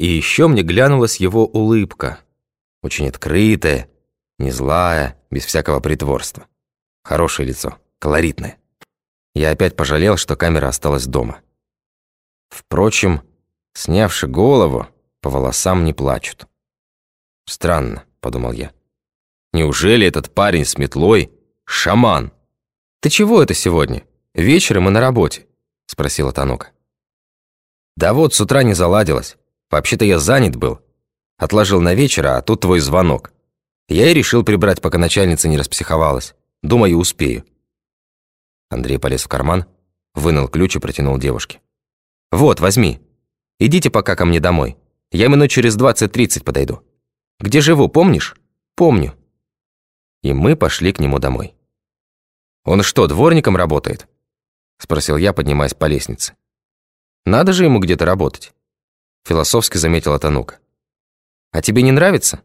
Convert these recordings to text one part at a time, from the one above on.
И еще мне глянулась его улыбка. Очень открытая, не злая, без всякого притворства. Хорошее лицо, колоритное. Я опять пожалел, что камера осталась дома. Впрочем, снявши голову, по волосам не плачут. «Странно», — подумал я. «Неужели этот парень с метлой — шаман?» «Ты чего это сегодня? Вечером и на работе?» — спросила Танука. «Да вот, с утра не заладилось. Вообще-то я занят был. Отложил на вечер, а тут твой звонок. Я и решил прибрать, пока начальница не распсиховалась. Думаю, успею». Андрей полез в карман, вынул ключ и протянул девушке. «Вот, возьми. Идите пока ко мне домой. Я минут через 20-30 подойду. Где живу, помнишь?» «Помню». И мы пошли к нему домой. «Он что, дворником работает?» Спросил я, поднимаясь по лестнице. «Надо же ему где-то работать», философски заметила Танука. «А тебе не нравится?»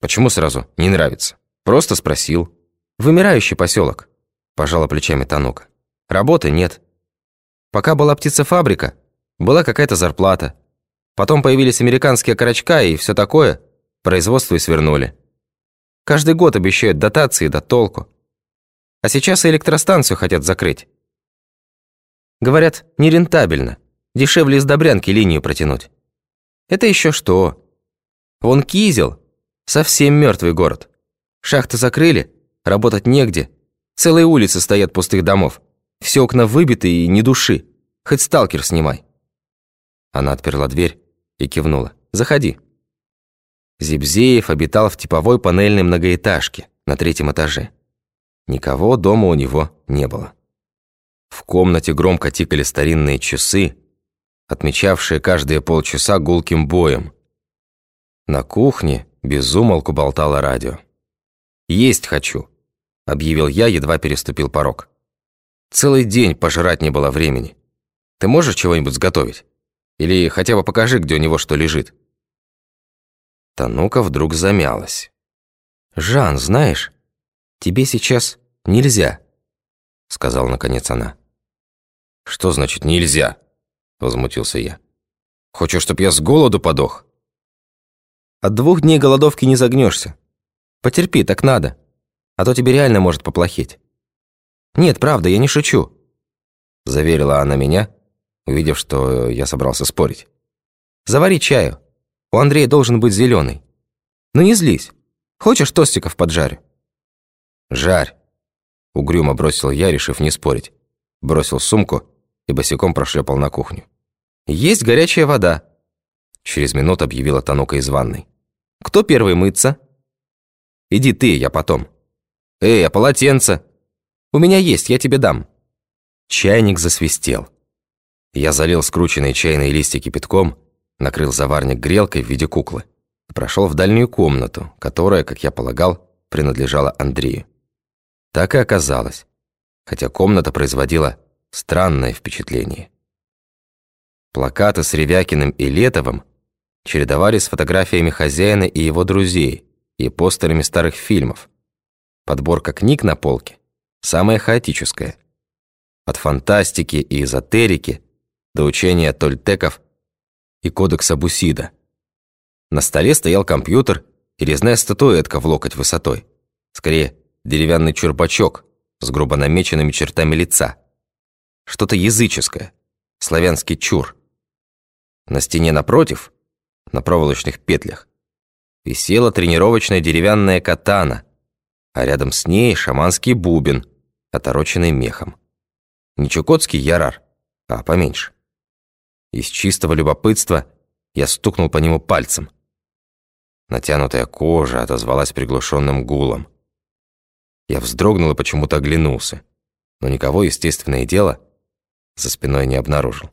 «Почему сразу не нравится?» «Просто спросил». «Вымирающий поселок», пожала плечами Танука. «Работы нет. Пока была птицефабрика, была какая-то зарплата. Потом появились американские окорочка и все такое, производство и свернули. Каждый год обещают дотации да толку. А сейчас и электростанцию хотят закрыть. Говорят, нерентабельно. Дешевле из Добрянки линию протянуть. Это еще что? Вон Кизел. Совсем мертвый город. Шахты закрыли, работать негде. Целые улицы стоят пустых домов. Все окна выбиты и ни души. Хоть сталкер снимай. Она отперла дверь и кивнула. «Заходи». Зибзеев обитал в типовой панельной многоэтажке на третьем этаже. Никого дома у него не было. В комнате громко тикали старинные часы, отмечавшие каждые полчаса гулким боем. На кухне безумолку болтало радио. «Есть хочу», — объявил я, едва переступил порог. «Целый день пожрать не было времени. Ты можешь чего-нибудь сготовить? Или хотя бы покажи, где у него что лежит?» Танука вдруг замялась. «Жан, знаешь, тебе сейчас нельзя», — сказала наконец она. «Что значит «нельзя»?» — возмутился я. «Хочешь, чтоб я с голоду подох?» «От двух дней голодовки не загнешься. Потерпи, так надо, а то тебе реально может поплохеть». «Нет, правда, я не шучу», — заверила она меня, увидев, что я собрался спорить. «Завари чаю. У Андрея должен быть зеленый. Ну не злись. Хочешь, тостиков поджарю?» «Жарь», — угрюмо бросил я, решив не спорить. Бросил сумку и босиком прошлепал на кухню. «Есть горячая вода», — через минуту объявила Танука из ванной. «Кто первый мыться?» «Иди ты, я потом». «Эй, а полотенце?» «У меня есть, я тебе дам». Чайник засвистел. Я залил скрученные чайные листья кипятком, накрыл заварник грелкой в виде куклы и прошел в дальнюю комнату, которая, как я полагал, принадлежала Андрею. Так и оказалось, хотя комната производила странное впечатление. Плакаты с Ревякиным и Летовым чередовались с фотографиями хозяина и его друзей и постерами старых фильмов. Подборка книг на полке самая хаотическая. От фантастики и эзотерики до учения тольтеков и кодекса Бусида. На столе стоял компьютер и резная статуэтка в локоть высотой. Скорее, деревянный чурбачок с грубо намеченными чертами лица. Что-то языческое, славянский чур. На стене напротив, на проволочных петлях, висела тренировочная деревянная катана, а рядом с ней шаманский бубен, отороченный мехом. Не чукотский ярар, а поменьше. Из чистого любопытства я стукнул по нему пальцем. Натянутая кожа отозвалась приглушенным гулом. Я вздрогнул и почему-то оглянулся, но никого, естественное дело, за спиной не обнаружил.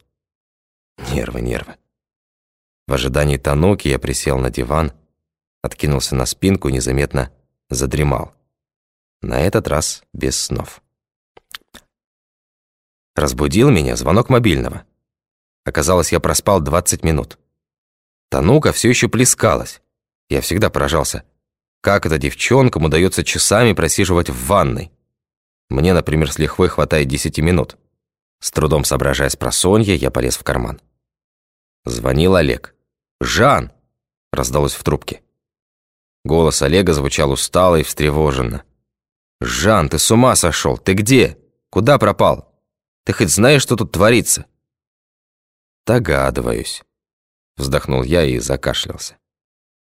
Нервы, нервы. В ожидании Тануки я присел на диван, откинулся на спинку и незаметно задремал. На этот раз без снов. Разбудил меня звонок мобильного. Оказалось, я проспал 20 минут. Танука все еще плескалась. Я всегда поражался, как это девчонкам удается часами просиживать в ванной. Мне, например, с лихвой хватает 10 минут. С трудом соображая с просонья, я полез в карман. Звонил Олег. «Жан!» – раздалось в трубке. Голос Олега звучал устало и встревоженно. «Жан, ты с ума сошел? Ты где? Куда пропал? Ты хоть знаешь, что тут творится?» «Догадываюсь», – вздохнул я и закашлялся.